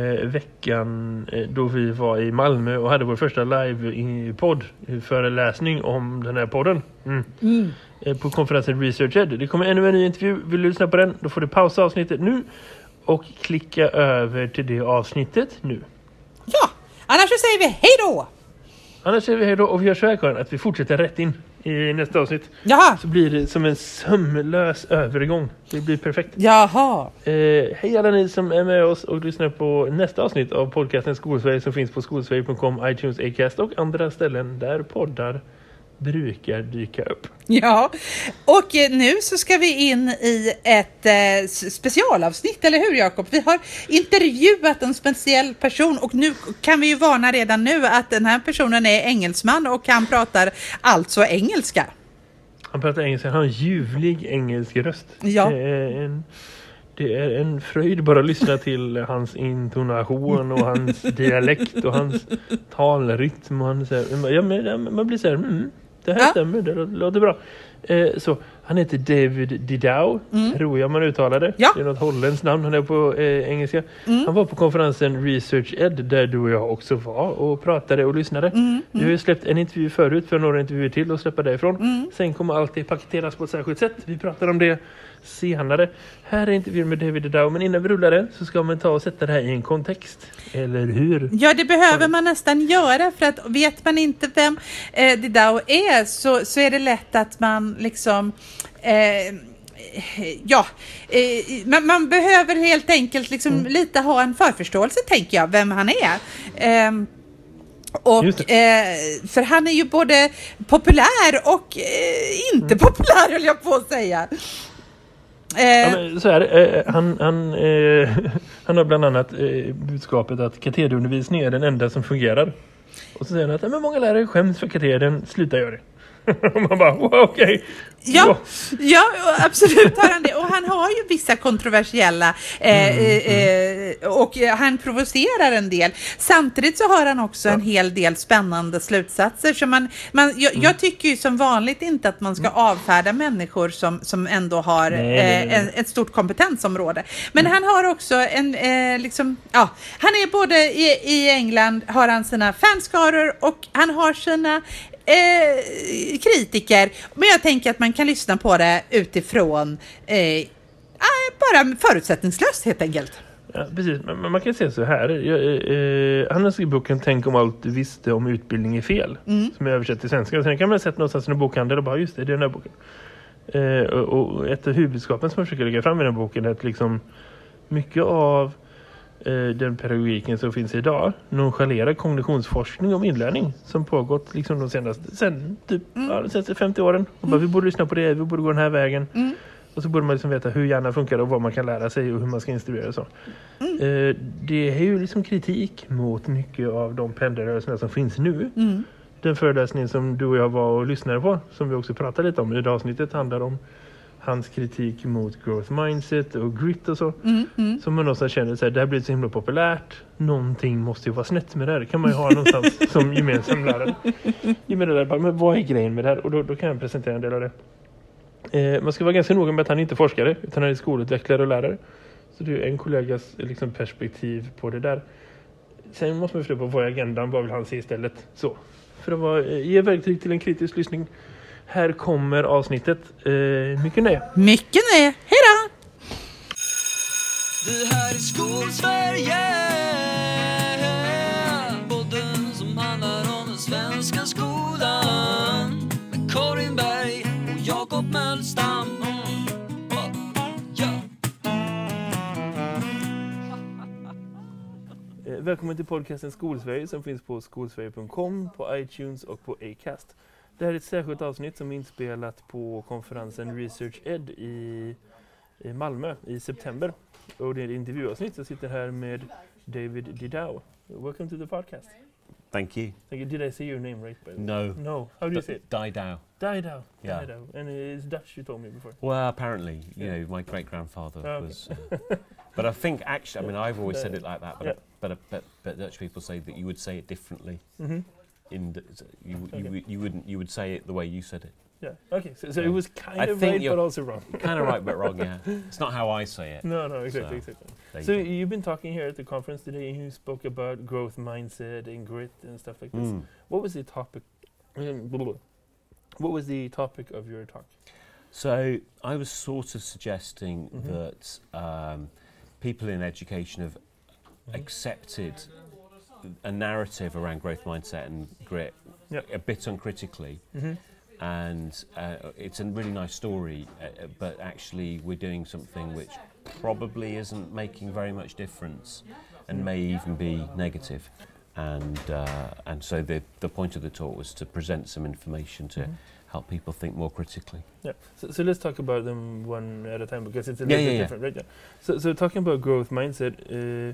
eh, veckan eh, då vi var i Malmö och hade vår första live-podd föreläsning om den här podden. Mm. Eh, på konferensen Research Ed. Det kommer ännu en ny intervju. Vill du lyssna på den? Då får du pausa avsnittet nu och klicka över till det avsnittet nu. Ja, annars så säger vi hej då! Annars säger vi hej då och vi gör så här Karin, att vi fortsätter rätt in i nästa avsnitt. Jaha, Så blir det som en sömlös övergång. Det blir perfekt. jaha. Eh, hej alla ni som är med oss och lyssnar på nästa avsnitt av podcasten Skolsverige som finns på skolsverige.com, iTunes, Acast och andra ställen där poddar brukar dyka upp. Ja, och nu så ska vi in i ett eh, specialavsnitt, eller hur Jakob? Vi har intervjuat en speciell person och nu kan vi ju varna redan nu att den här personen är engelsman och han pratar alltså engelska. Han pratar engelska, han har en ljuvlig engelsk röst. Ja. Det är en, det är en fröjd bara att lyssna till hans intonation och hans dialekt och hans talrytm. Och han, så här, ja, man blir så här, mm, det här Ja. stämmer, det lå- låter bra. Eh, så, han heter David Didow, tror jag man uttalar det. Mm. Ja. Mm. Det är något holländskt namn, han är på eh, engelska. Han var på konferensen Research Ed där du och jag också var och pratade och lyssnade. Mm, Vi har ju släppt en intervju förut för några intervjuer till och släppa därifrån. Mm. Sen kommer allt det paketeras på ett särskilt sätt. Vi pratar om det senare. Här är intervjun med David Didow, men innan vi rullar den så ska man ta och sätta det här i en kontext. Eller hur? Ja, det behöver man nästan göra för att vet man inte vem eh, Didao är så, så är det lätt att man liksom eh, Ja, eh, man, man behöver helt enkelt liksom lite ha en förförståelse tänker jag, vem han är. Ehm, och, eh, för han är ju både populär och eh, inte populär höll jag på att säga. Eh, Ja, men så här, eh, eh han, han, eh, han har bland annat eh, budskapet att katederundervisning är den enda som fungerar. Och så säger han att men många lärare skäms för katedern, sluta göra det. Och man bara, wow, okej. Ja, ja, absolut har han det. Och han har ju vissa kontroversiella eh, eh, och eh, han provocerar en del. Samtidigt så har han också en hel del spännande slutsatser. Så man, man, jag, jag tycker ju som vanligt inte att man ska avfärda människor som, som ändå har Nej, nej, eh, nej. en, ett stort kompetensområde. Men han har också en, eh, liksom, ja, han är både i, i England har han sina fanskaror och han har sina eh, kritiker. Men jag tänker att man kan lyssna på det utifrån eh, ah, bara förutsättningslöst helt enkelt. Ja, precis. Men man kan säga så här. Jag, eh, han har skrivit boken Tänk om allt du visste om utbildning är fel. Som är översatt till svenska. Sen kan man ha sett någonstans i en bokhandel och bara just det, det är den här boken. Eh, och, och ett av huvudskapen som jag försöker lägga fram i den här boken är att liksom mycket av eh, den pedagogiken som finns idag nonchalerar kognitionsforskning om inlärning som pågått liksom de senaste, sen, typ, ja, de senaste 50 åren. Och bara, vi borde lyssna på det, vi borde gå den här vägen. Och så borde man liksom veta hur hjärnan funkar och vad man kan lära sig och hur man ska instruera och så. Eh, det är ju liksom kritik mot mycket av de pendelrörelserna som finns nu. Den föreläsningen som du och jag var och lyssnade på, som vi också pratade lite om i det avsnittet, handlar om hans kritik mot growth mindset och grit och så. Som man någonstans känner sig, det här blir så himla populärt. Någonting måste ju vara snett med det här. Det kan man ju ha någonstans som gemensam lärare. Gemensam lärare bara, men vad är grejen med det här? Och då, då kan jag presentera en del av det. Eh, man ska vara ganska noga med att han inte är forskare utan han är skolutvecklare och lärare. Så det är en kollegas liksom, perspektiv på det där. Sen måste man förstå på vad är agendan, vad vill han se istället. Så. För att vara, eh, ge verktyg till en kritisk lyssning. Här kommer avsnittet. Eh, mycket nöje. Mycket nöje. Hej då! Det här är Skolsverige Podden som handlar om den svenska skolan Med Karin Berg och Jakob Mölstam. Eh, välkommen till podcasten Skolsverige som finns på skolsverige.com, på iTunes och på Acast. Det här är ett särskilt avsnitt som är inspelat på konferensen Research Ed i, i Malmö i september. Och det är ett intervjuavsnitt. Jag sitter här med David Didau. Welcome to the podcast. Thank you. Thank you. Did I say your name right? By the way? No. No. How do you say it? Didau. Didau. Yeah. Didau. And it's Dutch you told me before. Well, apparently, you Yeah. know, my great grandfather Okay. was. Uh, but I think actually, I mean, I've always said it like that, but Yeah. but, but but Dutch people say that you would say it differently. Mhm. In the, you you Okay. would- you wouldn't you would say it the way you said it. Yeah. Okay. So, so it was kind I of think right, but also wrong. kind of right, but wrong. Yeah, it's not how I say it. No, no, exactly, So, exactly. So you you've been talking here at the conference today, and you spoke about growth mindset and grit and stuff like this. Mm. What was the topic? um. What was the topic of your talk? So I was sort of suggesting Mhm. that um, people in education have Mm-hmm. accepted a narrative around growth mindset and grit Yep. a bit uncritically. Mm-hmm. and uh, it's a really nice story, uh, but actually we're doing something which probably isn't making very much difference and may even be negative. And, uh, and so the, the point of the talk was to present some information to Mhm. help people think more critically. Yeah. So, so let's talk about them one at a time because it's a Yeah, little yeah, bit yeah. different, right? Yeah. So, so talking about growth mindset, uh,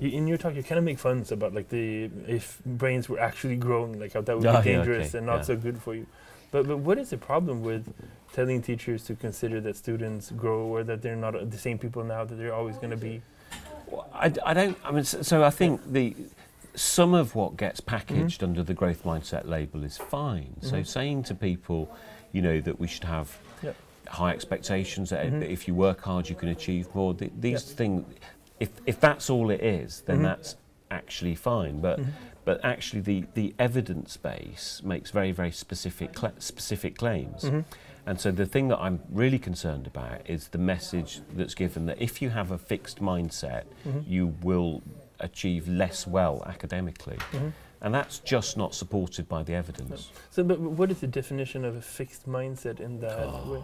in your talk, you kind of make funs about like the if brains were actually growing, like how that would Ah, be dangerous okay, and not yeah. so good for you. But, but what is the problem with telling teachers to consider that students grow or that they're not uh, the same people now that they're always going to be? Well, I, I don't. I mean, so, so I think the some of what gets packaged under the growth mindset label is fine. So Mhm. saying to people, you know, that we should have high expectations that Mhm. if you work hard, you can achieve more. Th- these Yeah. things, if if that's all it is, then Mhm. that's actually fine. But Mhm. but actually, the the evidence base makes very very specific cla specific claims. Mhm. And so the thing that I'm really concerned about is the message that's given that if you have a fixed mindset, Mhm. you will achieve less well academically. Mhm. And that's just not supported by the evidence. So, but but what is the definition of a fixed mindset in that Oh. way?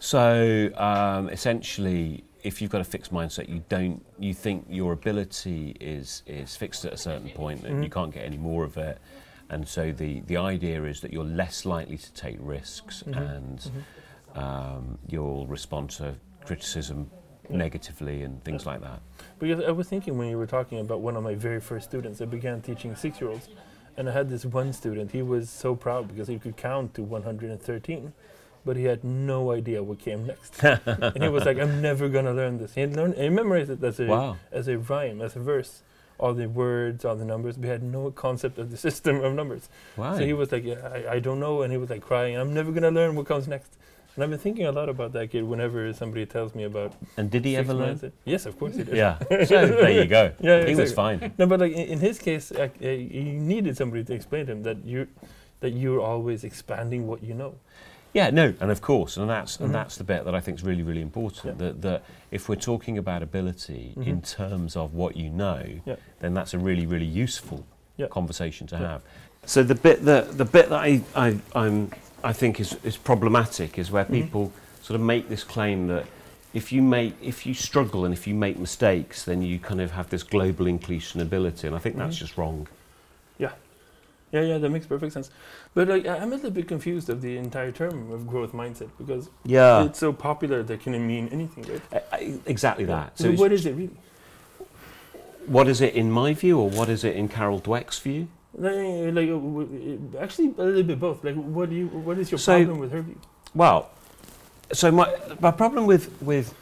So um, essentially, if you've got a fixed mindset, you don't, you think your ability is is fixed at a certain point, and you Mhm. can't get any more of it. And so the, the idea is that you're less likely to take risks Mhm. and Mhm. um, you'll respond to criticism Yeah. negatively and things like that. Because I was thinking when you were talking about one of my very first students, I began teaching six year olds. And I had this one student, he was so proud because he could count to 113, but he had no idea what came next. and he was like, I'm never going to learn this. He had learned, he memorized it as a, Wow. as a rhyme, as a verse. All the words, all the numbers, but he had no concept of the system of numbers. Wow. So he was like, yeah, I, I don't know. And he was like crying, I'm never going to learn what comes next. And I've been thinking a lot about that kid whenever somebody tells me about and did he ever learn? mindset. Yes, of course he did. Yeah. So there you go. Yeah, he was fine. No, but like in, in his case, uh, uh, he needed somebody to explain to him that you that you're always expanding what you know. Yeah, no, and of course, and that's Mhm. and that's the bit that I think is really, really important. Yeah. That that if we're talking about ability in Mhm. terms of what you know, Yeah. then that's a really, really useful Yeah. conversation to Yeah. have. So the bit that the bit that I I I'm, I think is is problematic is where Mhm. people sort of make this claim that if you make if you struggle and if you make mistakes, then you kind of have this global inclusion ability, and I think that's Mhm. just wrong. Yeah, yeah, that makes perfect sense. But like, I'm a little bit confused of the entire term of growth mindset because Yeah, it's so popular that can mean anything, right? exactly Yeah. that. So, it's- what is it really? what is it in my view, or what is it in Carol Dweck's view? Like, uh, uh, actually, a little bit both. Like, what do you? What is your So- problem with her view? Well, so my my problem with with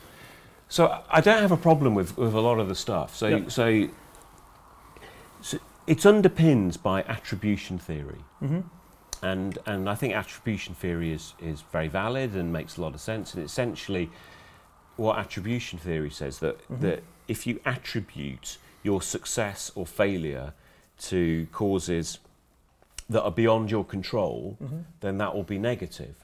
so I don't have a problem with with a lot of the stuff. So Yeah. so, so it's underpinned by attribution theory. Mm-hmm. And and I think attribution theory is is very valid and makes a lot of sense. And essentially, what attribution theory says that Mhm. that if you attribute your success or failure to causes that are beyond your control, Mm-hmm. then that will be negative.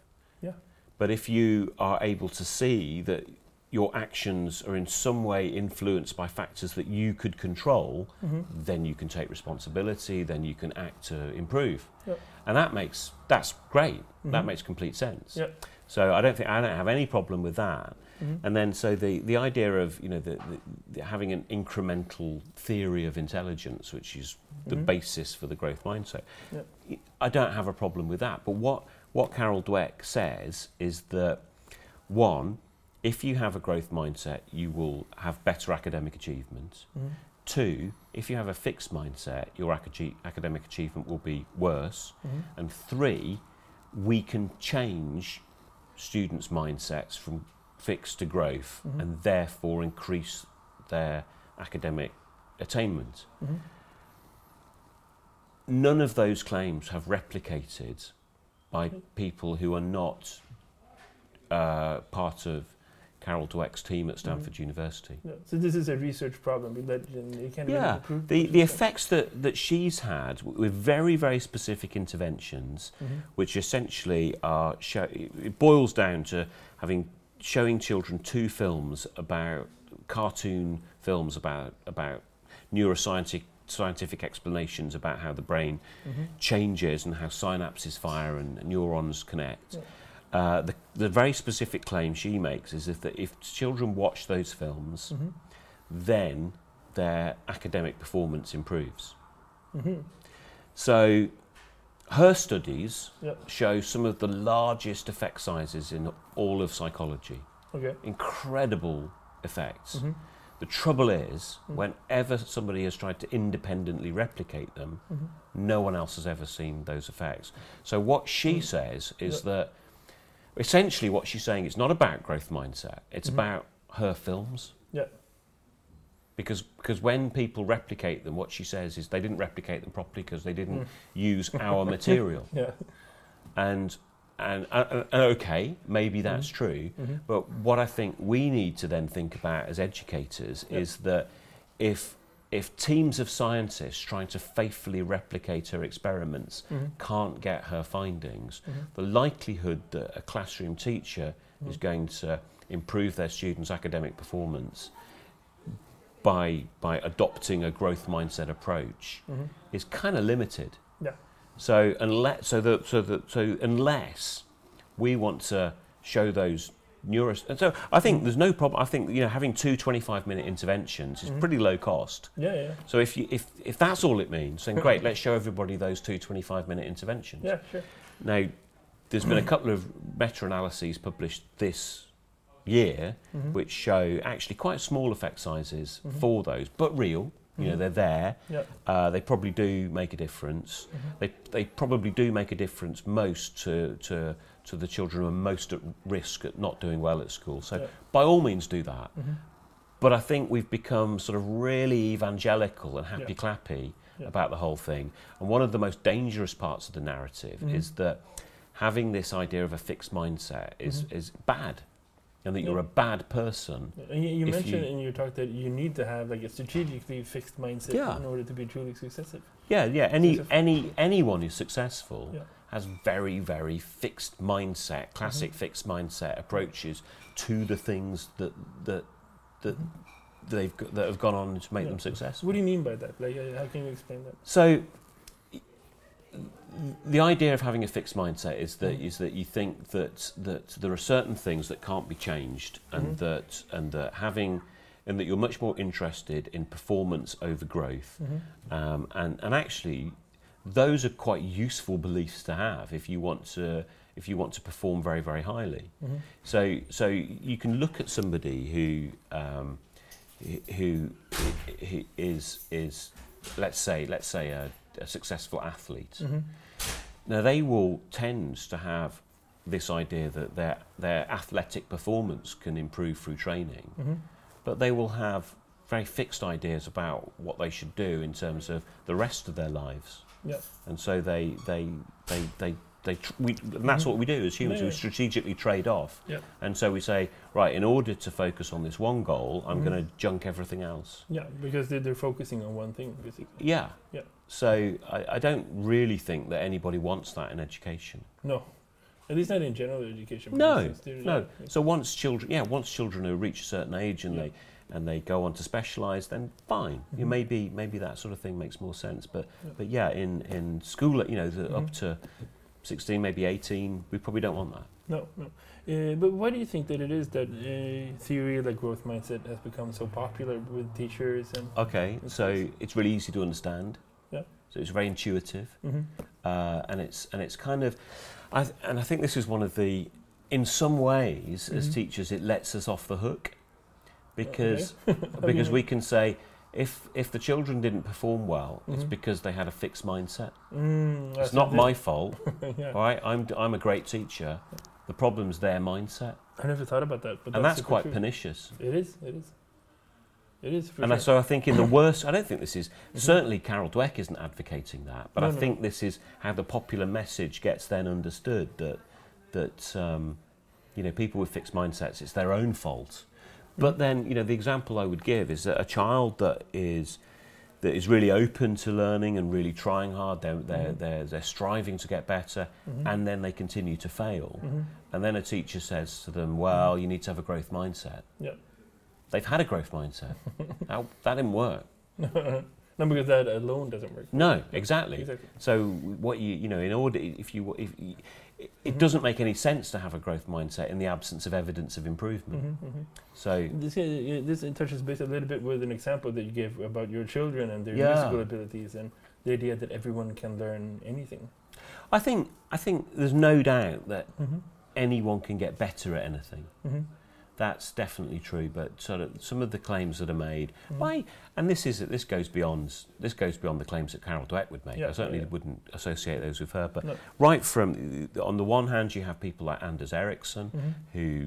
Yeah. But if you are able to see that your actions are in some way influenced by factors that you could control, Mm-hmm. then you can take responsibility, then you can act to improve. Yep. And that makes that's great. That Mhm. makes complete sense. Yep. So I don't think I don't have any problem with that. Mm-hmm. And then so the, the idea of you know the, the, the having an incremental theory of intelligence, which is the Mhm. basis for the growth mindset, Yep. I don't have a problem with that. But what what Carol Dweck says is that one, if you have a growth mindset, you will have better academic achievement. Mm-hmm. Two, if you have a fixed mindset, your aca- academic achievement will be worse. Mm-hmm. And three, we can change students' mindsets from fixed to growth Mhm. and therefore increase their academic attainment. Mm-hmm. None of those claims have replicated by people who are not uh, part of Carol Dweck's team at Stanford University. Yeah. So this is a research problem you can't really Yeah, prove. the, the effects that, that she's had with very, very specific interventions, Mm-hmm. which essentially are, show, it boils down to having showing children two films about cartoon films about about neuroscientific scientific explanations about how the brain Mm-hmm. changes and how synapses fire and neurons connect. Yeah. Uh, the, the very specific claim she makes is if, that if children watch those films, Mm-hmm. then their academic performance improves. Mm-hmm. So her studies Yeah. show some of the largest effect sizes in all of psychology. Okay. Incredible effects. Mhm. The trouble is, Mm. whenever somebody has tried to independently replicate them, Mhm. no one else has ever seen those effects. So what she Mm. says is Yeah. that essentially what she's saying is not about growth mindset, it's Mhm. about her films. Yeah. Because because when people replicate them, what she says is they didn't replicate them properly because they didn't Mm. use our material. Yeah. And and, uh, uh, okay, maybe that's true. Mhm. But what I think we need to then think about as educators Yeah. is that if if teams of scientists trying to faithfully replicate her experiments Mhm. can't get her findings, Mhm. the likelihood that a classroom teacher is Mhm. going to improve their students' academic performance by by adopting a growth mindset approach Mhm. is kind of limited. Yeah. So unless so that so that so unless we want to show those neuro and so I think there's no problem. I think you know having two 25 minute interventions is Mhm. pretty low cost. Yeah. Yeah. So if you if if that's all it means, then great. let's show everybody those two 25 minute interventions. Yeah. Sure. Now, there's been a couple of meta-analyses published this year Mhm. which show actually quite small effect sizes Mhm. for those, but real. You know, Mhm. they're there. Yeah. Uh, they probably do make a difference. Mhm. They, they probably do make a difference most to, to, to the children who are most at risk at not doing well at school. So Yeah. by all means do that. Mhm. But I think we've become sort of really evangelical and Yeah. happy-clappy Yeah. about the whole thing. And one of the most dangerous parts of the narrative Mhm. is that having this idea of a fixed mindset is, Mhm. is bad. And that you're a bad person. And you, you mentioned you- in your talk that you need to have like a strategically fixed mindset Yeah. in order to be truly successful. Yeah, yeah. Any Successful. any anyone who's successful Yeah. Has very very fixed mindset, classic Mm-hmm. fixed mindset approaches to the things that that that they've got, that have gone on to make Yeah. them successful. What do you mean by that? Like, uh, how can you explain that? So the idea of having a fixed mindset is that Mhm. is that you think that that there are certain things that can't be changed and Mhm. that and that having and that you're much more interested in performance over growth Mm-hmm. um, and and actually those are quite useful beliefs to have if you want to if you want to perform very very highly Mm-hmm. so so you can look at somebody who um, who who is is let's say let's say a, a successful athlete. Mm-hmm. Now they will tend to have this idea that their their athletic performance can improve through training, Mm-hmm. but they will have very fixed ideas about what they should do in terms of the rest of their lives, Yeah. and so they they they they. They tr- we, and that's Mhm. what we do as humans. Yeah, We strategically trade off, Yeah. and so we say, right, in order to focus on this one goal, I'm Mhm. going to junk everything else. Yeah, because they, they're focusing on one thing, basically. Yeah. Yeah. So I, I don't really think that anybody wants that in education. No, at least not in general education. No, no. So once children, yeah, once children who reach a certain age and Yeah. they and they go on to specialise, then fine. You Mhm. maybe maybe that sort of thing makes more sense. But Yeah. but yeah, in in school, you know, the, up to sixteen, maybe eighteen, we probably don't want that. No, no. Uh, but why do you think that it is that uh, theory like growth mindset has become so popular with teachers and? Okay, That's so it's really easy to understand. Yeah. So it's very intuitive. Mm-hmm. uh, and it's and it's kind of, I th- and I think this is one of the, in some ways, as Mhm. teachers, it lets us off the hook, because because we can say, if if the children didn't perform well, it's Mhm. because they had a fixed mindset. Mm, It's not my fault, yeah. right? I'm I'm a great teacher. The problem's their mindset, I never thought about that, but and that's super quite true. pernicious. It is. It is. It is for And I- sure. so I think in the worst, I don't think this is, certainly Carol Dweck isn't advocating that, but No, I no. think this is how the popular message gets then understood that, that um, you know, people with fixed mindsets, it's their own fault. But then, you know, the example I would give is that a child that is, that is really open to learning and really trying hard, they're, they're, mm-hmm. they're, they're striving to get better, mm-hmm. and then they continue to fail. Mm-hmm. And then a teacher says to them, well, you need to have a growth mindset. Yeah. They've had a growth mindset. How, that didn't work. No, because that alone doesn't work. No, exactly. Exactly. So what you you know in order if you if you, it- it doesn't make any sense to have a growth mindset in the absence of evidence of improvement. Mm-hmm. So This, uh, this touches base a little bit with an example that you gave about your children and their Yeah. musical abilities and the idea that everyone can learn anything. I think I think there's no doubt that Mm-hmm. anyone can get better at anything. That's definitely true. But sort of some of the claims that are made Mhm. by and this is this goes beyond this goes beyond the claims that Carol Dweck would make. Yeah, I certainly yeah. wouldn't associate those with her. But No. right from on the one hand, you have people like Anders Ericsson. Mm-hmm. who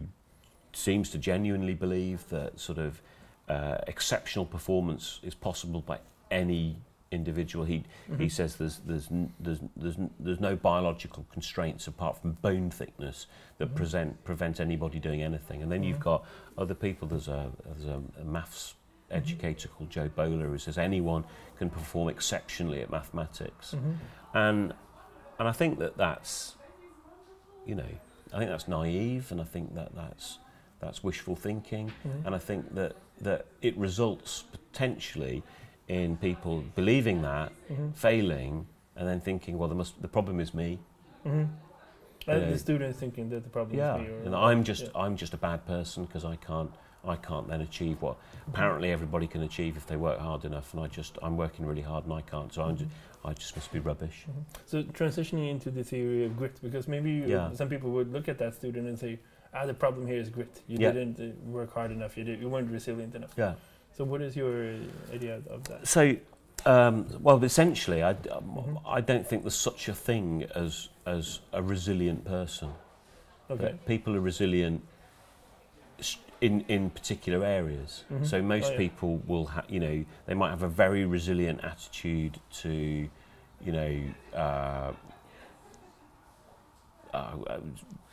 seems to genuinely believe that sort of uh, exceptional performance is possible by any individual. He Mm-hmm. he says there's there's there's there's there's no biological constraints apart from bone thickness that Mhm. present prevent anybody doing anything. And then you've Mhm. got other people. There's a there's a, a maths Mm-hmm. educator called Jo Boaler who says anyone can perform exceptionally at mathematics. Mm-hmm. And and I think that that's you know I think that's naive, and I think that that's that's wishful thinking, Mm-hmm. and I think that that it results potentially in people believing that, Mm-hmm. failing, and then thinking, well, the must the problem is me. Mm-hmm. And the students thinking that the problem Yeah, is me. Or, and I'm just yeah. I'm just a bad person because I can't I can't then achieve what Mm-hmm. apparently everybody can achieve if they work hard enough, and I just I'm working really hard and I can't, so I'm just, I just must be rubbish. So transitioning into the theory of grit, because maybe Yeah. some people would look at that student and say, "Ah, the problem here is grit. You didn't uh, work hard enough. You, did, you weren't resilient enough." Yeah. So what is your idea of that? So, um, well, essentially, I, um, Mhm. I don't think there's such a thing as as a resilient person. Okay. People are resilient in in particular areas. Mhm. So most Oh, yeah. people will, ha- you know, they might have a very resilient attitude to, you know. Uh, uh,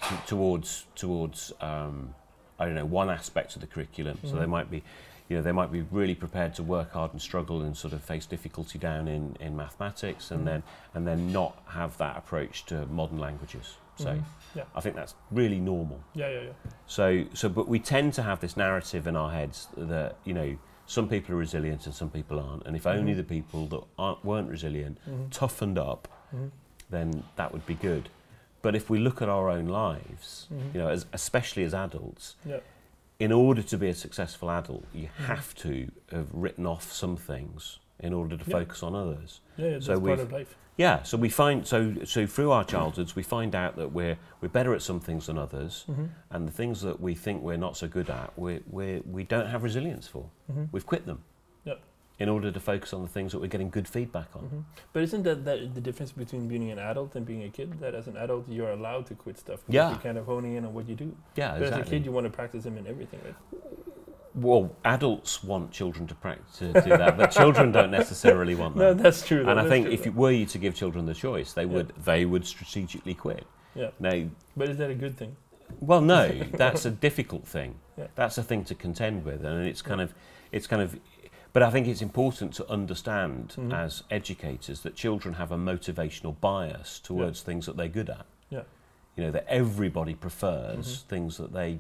t- towards towards um, I don't know one aspect of the curriculum. So they Mhm. might be, you know, they might be really prepared to work hard and struggle and sort of face difficulty down in, in mathematics, and Mhm. then and then not have that approach to modern languages. So Mhm. Yeah. I think that's really normal. Yeah, yeah, yeah. So so but we tend to have this narrative in our heads that you know some people are resilient and some people aren't, and if only Mhm. the people that aren't weren't resilient Mhm. toughened up, Mhm. then that would be good. But if we look at our own lives, Mhm. you know, as, especially as adults, Yeah. In order to be a successful adult, you have to have written off some things in order to Yeah. focus on others. Yeah, yeah So part of life. Yeah, so we find so so through our childhoods we find out that we're we're better at some things than others, Mhm. and the things that we think we're not so good at, we we we don't have resilience for. Mhm. We've quit them. In order to focus on the things that we're getting good feedback on. Mhm. But isn't that, that the difference between being an adult and being a kid? That as an adult, you're allowed to quit stuff. because Yeah. You're kind of honing in on what you do. Yeah, But as a kid, you want to practice them in everything, right? Well, adults want children to practice to do that, but children don't necessarily want that. No, that. that's true. and though, I think true, if you, were you to give children the choice, they Yeah. would they would strategically quit. Yeah. Now, But is that a good thing? well, no, that's a difficult thing. Yeah. That's a thing to contend with, and it's kind of it's kind of. But I think it's important to understand Mhm. as educators that children have a motivational bias towards things that they're good at. Yeah. You know that everybody prefers Mhm. things that they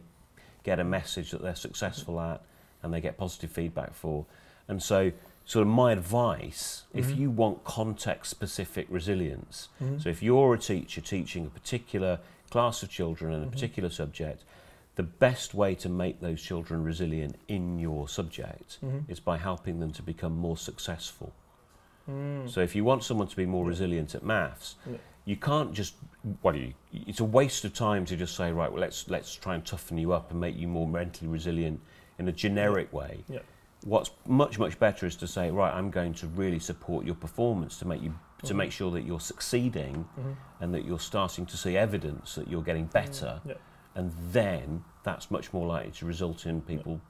get a message that they're successful at and they get positive feedback for. And so, sort of my advice, if Mhm. you want context specific resilience, Mhm. so if you're a teacher teaching a particular class of children in a Mhm. particular subject, the best way to make those children resilient in your subject Mhm. is by helping them to become more successful. Mm. So if you want someone to be more resilient at maths, Yeah. you can't just well, you, it's a waste of time to just say right, well let's let's try and toughen you up and make you more mentally resilient in a generic way. Yeah. What's much much better is to say right, I'm going to really support your performance to make you to Mhm. make sure that you're succeeding Mhm. and that you're starting to see evidence that you're getting better, Yeah. And then that's much more likely to result in people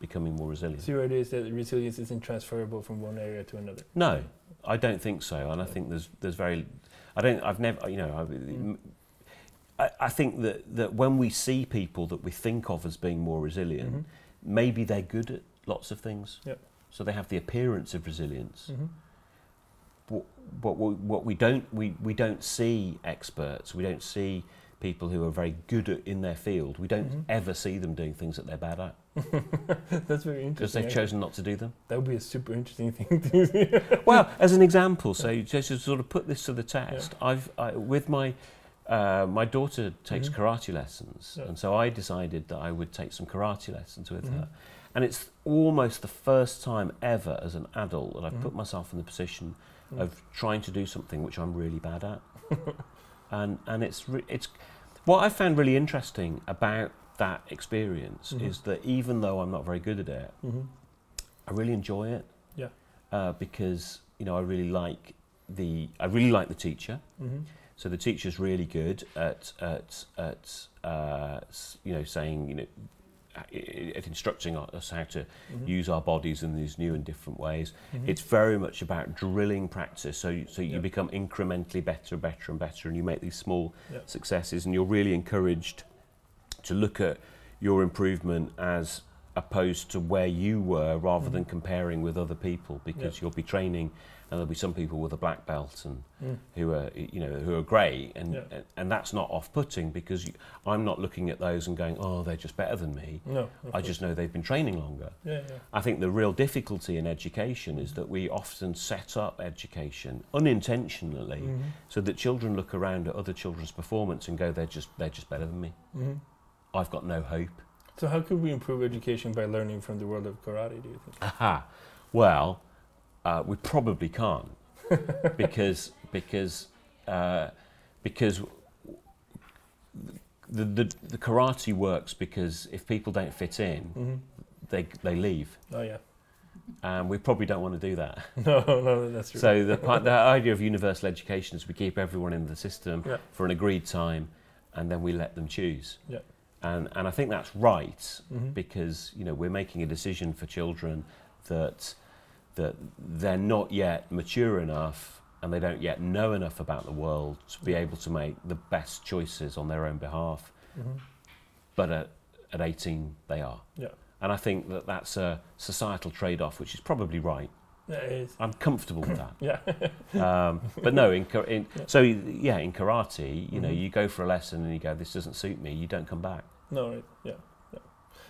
becoming more resilient. So your idea is that resilience isn't transferable from one area to another. No, I don't think so, and I think there's there's very, I don't, I've never, you know, I, I, I think that that when we see people that we think of as being more resilient, Mhm. maybe they're good at lots of things, Yep. so they have the appearance of resilience. Mhm. But, but what, what we don't we, we don't see experts, we don't see people who are very good at, in their field. We don't Mhm. ever see them doing things that they're bad at That's very interesting. because they've chosen not to do them. That would be a super interesting thing to see. well, as an example, so just to sort of put this to the test, I've I, with my uh, my daughter takes Mhm. karate lessons, Yeah. and so I decided that I would take some karate lessons with Mhm. her. And it's almost the first time ever as an adult that I've Mhm. put myself in the position Mm. of trying to do something which I'm really bad at. and and it's re- it's what I found really interesting about that experience Mhm. is that even though I'm not very good at it, Mhm. I really enjoy it. Yeah. Uh, because you know I really like the I really like the teacher. Mhm. So the teacher's really good at at at uh, you know saying you know at instructing us how to Mhm. use our bodies in these new and different ways. Mhm. It's very much about drilling practice. So you, so you Yeah. become incrementally better, better, and better, and you make these small Yeah. successes, and you're really encouraged to look at your improvement as opposed to where you were, rather than comparing with other people, because Mm-hmm. You'll be training, and there'll be some people with a black belt and Mm. who are you know who are great, and Yeah. and, and that's not off-putting because you, I'm not looking at those and going, oh, they're just better than me. No. I just know they've been training longer. Yeah, yeah. I think the real difficulty in education is that we often set up education unintentionally Mhm. so that children look around at other children's performance and go, they're just they're just better than me. Mhm. I've got no hope. So how could we improve education by learning from the world of karate? Do you think? Aha. Well, uh, we probably can't because because uh, because the, the the karate works because if people don't fit in, Mhm. they they leave, Oh yeah. and we probably don't want to do that. No, no, that's true. So the, the idea of universal education is we keep everyone in the system Yeah. for an agreed time, and then we let them choose. Yeah. And and I think that's right Mhm. because you know we're making a decision for children that that they're not yet mature enough and they don't yet know enough about the world to be able to make the best choices on their own behalf. Mhm. But at at 18 they are. Yeah. And I think that that's a societal trade-off, which is probably right. Yeah, it is. I'm comfortable with that. Yeah. Um, but no, in, in so yeah, in karate, you know, Mhm. you go for a lesson and you go, "This doesn't suit me." You don't come back. No, right. Yeah. yeah.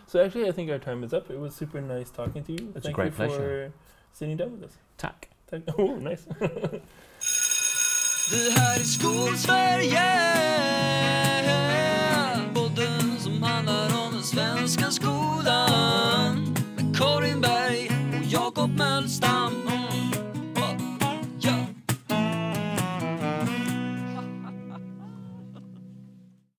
So actually, I think our time is up. It was super nice talking to you. It's a great you pleasure. for with us. Tack. Thank- Oh, nice. Det här är Skolsverige Podden som handlar om den svenska skolan Med Karin Berg och Jakob Mölstam